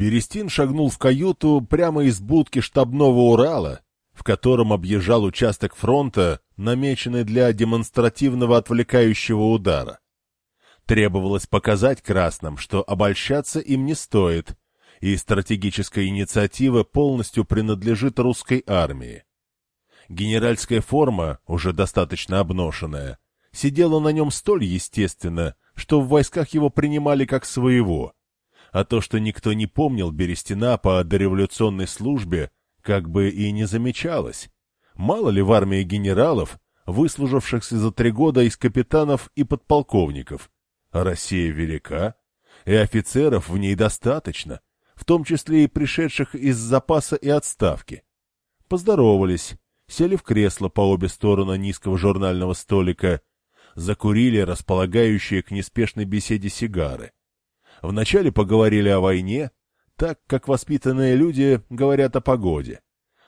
Берестин шагнул в каюту прямо из будки штабного Урала, в котором объезжал участок фронта, намеченный для демонстративного отвлекающего удара. Требовалось показать красным, что обольщаться им не стоит, и стратегическая инициатива полностью принадлежит русской армии. Генеральская форма, уже достаточно обношенная, сидела на нем столь естественно, что в войсках его принимали как своего, а то, что никто не помнил Берестина по дореволюционной службе, как бы и не замечалось. Мало ли в армии генералов, выслужившихся за три года из капитанов и подполковников. А Россия велика, и офицеров в ней достаточно, в том числе и пришедших из запаса и отставки. Поздоровались, сели в кресло по обе стороны низкого журнального столика, закурили располагающие к неспешной беседе сигары. Вначале поговорили о войне, так, как воспитанные люди говорят о погоде.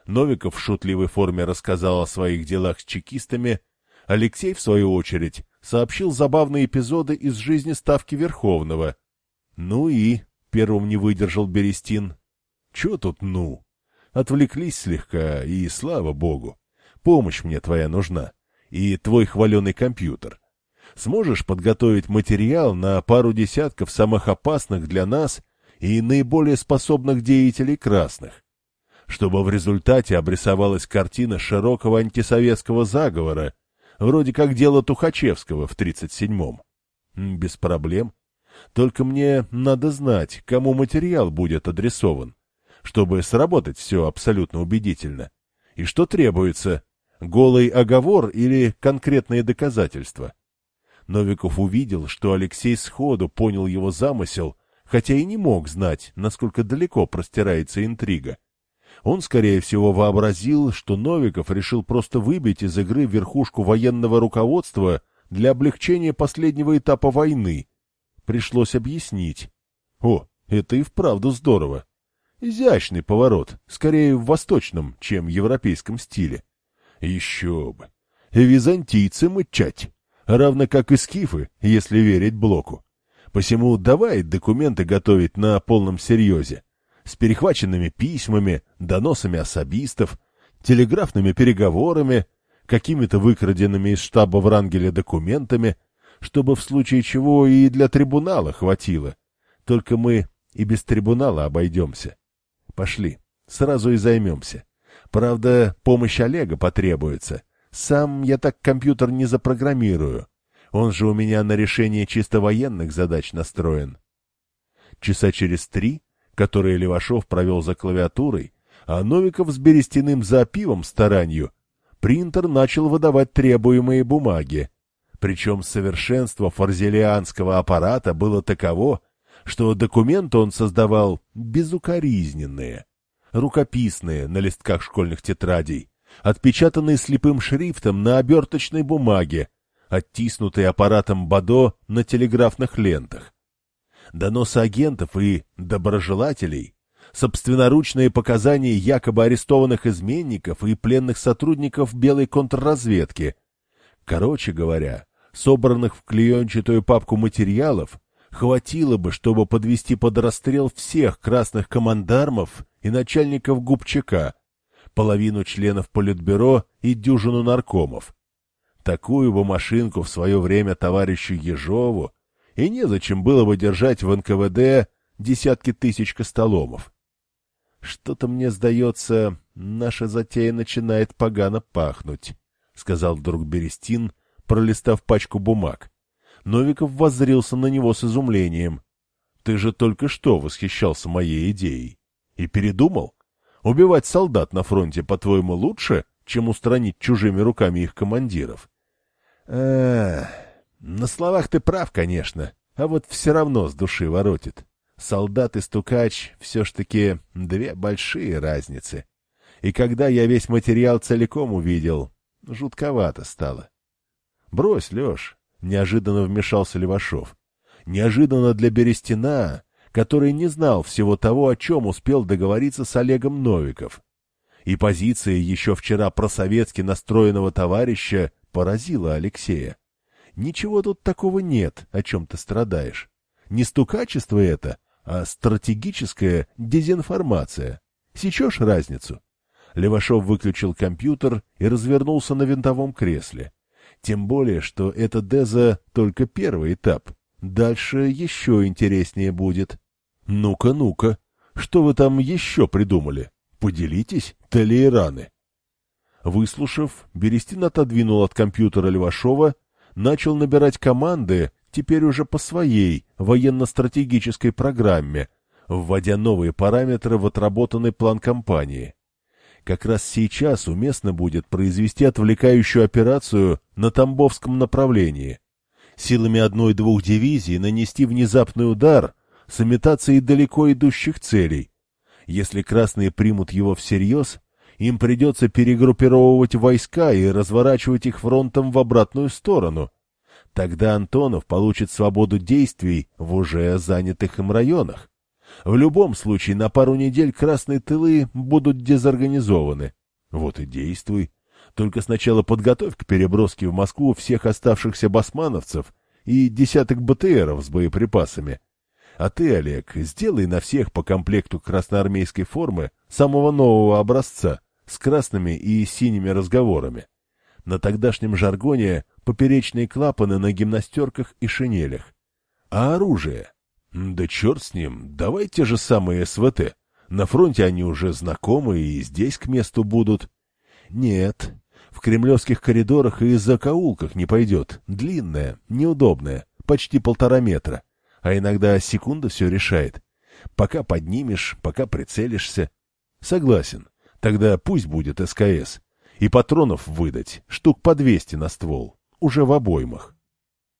Новиков в шутливой форме рассказал о своих делах с чекистами, Алексей, в свою очередь, сообщил забавные эпизоды из жизни Ставки Верховного. Ну и, первым не выдержал Берестин. Чё тут «ну»? Отвлеклись слегка, и слава богу. Помощь мне твоя нужна. И твой хваленый компьютер. Сможешь подготовить материал на пару десятков самых опасных для нас и наиболее способных деятелей красных? Чтобы в результате обрисовалась картина широкого антисоветского заговора, вроде как дело Тухачевского в 37-м. Без проблем. Только мне надо знать, кому материал будет адресован чтобы сработать все абсолютно убедительно. И что требуется? Голый оговор или конкретные доказательства? Новиков увидел, что Алексей сходу понял его замысел, хотя и не мог знать, насколько далеко простирается интрига. Он, скорее всего, вообразил, что Новиков решил просто выбить из игры верхушку военного руководства для облегчения последнего этапа войны. Пришлось объяснить. О, это и вправду здорово. Изящный поворот, скорее в восточном, чем европейском стиле. Еще бы. Византийцы мычать, равно как и скифы, если верить Блоку. Посему давай документы готовить на полном серьезе, с перехваченными письмами, доносами особистов, телеграфными переговорами, какими-то выкраденными из штаба Врангеля документами, чтобы в случае чего и для трибунала хватило. Только мы и без трибунала обойдемся. Пошли, сразу и займемся. Правда, помощь Олега потребуется. Сам я так компьютер не запрограммирую. Он же у меня на решение чисто военных задач настроен. Часа через три, которые Левашов провел за клавиатурой, а Новиков с Берестяным за пивом старанью, принтер начал выдавать требуемые бумаги. Причем совершенство форзелианского аппарата было таково, что документы он создавал безукоризненные, рукописные на листках школьных тетрадей, отпечатанные слепым шрифтом на оберточной бумаге, оттиснутые аппаратом БАДО на телеграфных лентах. Доносы агентов и доброжелателей, собственноручные показания якобы арестованных изменников и пленных сотрудников белой контрразведки. Короче говоря, собранных в клеенчатую папку материалов, хватило бы, чтобы подвести под расстрел всех красных командармов и начальников губчака, половину членов Политбюро и дюжину наркомов. Такую бы машинку в свое время товарищу Ежову и незачем было бы держать в НКВД десятки тысяч костоломов. Что-то мне сдается, наша затея начинает погано пахнуть, — сказал вдруг Берестин, пролистав пачку бумаг. Новиков воззрился на него с изумлением. — Ты же только что восхищался моей идеей. И передумал? Убивать солдат на фронте, по-твоему, лучше, чем устранить чужими руками их командиров? А, на словах ты прав, конечно, а вот все равно с души воротит. Солдат и стукач все ж таки две большие разницы. И когда я весь материал целиком увидел, жутковато стало. Брось, Леш, Неожиданно вмешался Левашов. Неожиданно для Берестина, который не знал всего того, о чем успел договориться с Олегом Новиков. И позиция еще вчера просоветски настроенного товарища поразила Алексея. Ничего тут такого нет, о чем ты страдаешь. Не стукачество это, а стратегическая дезинформация. Сечешь разницу? Левашов выключил компьютер и развернулся на винтовом кресле. Тем более, что это Деза только первый этап. Дальше еще интереснее будет. Ну-ка, ну-ка, что вы там еще придумали? Поделитесь, Талейраны. Выслушав, Берестин отодвинул от компьютера Левашова, начал набирать команды, теперь уже по своей военно-стратегической программе, вводя новые параметры в отработанный план компании. Как раз сейчас уместно будет произвести отвлекающую операцию на Тамбовском направлении. Силами одной-двух дивизий нанести внезапный удар с имитацией далеко идущих целей. Если красные примут его всерьез, им придется перегруппировывать войска и разворачивать их фронтом в обратную сторону. Тогда Антонов получит свободу действий в уже занятых им районах. В любом случае, на пару недель красные тылы будут дезорганизованы. Вот и действуй. Только сначала подготовь к переброске в Москву всех оставшихся басмановцев и десяток БТРов с боеприпасами. А ты, Олег, сделай на всех по комплекту красноармейской формы самого нового образца с красными и синими разговорами. На тогдашнем жаргоне поперечные клапаны на гимнастерках и шинелях. А оружие? Да черт с ним, давай те же самые СВТ. На фронте они уже знакомы и здесь к месту будут. Нет, в кремлевских коридорах и закоулках не пойдет. Длинная, неудобная, почти полтора метра. А иногда секунда все решает. Пока поднимешь, пока прицелишься. Согласен. Тогда пусть будет СКС. И патронов выдать, штук по двести на ствол, уже в обоймах.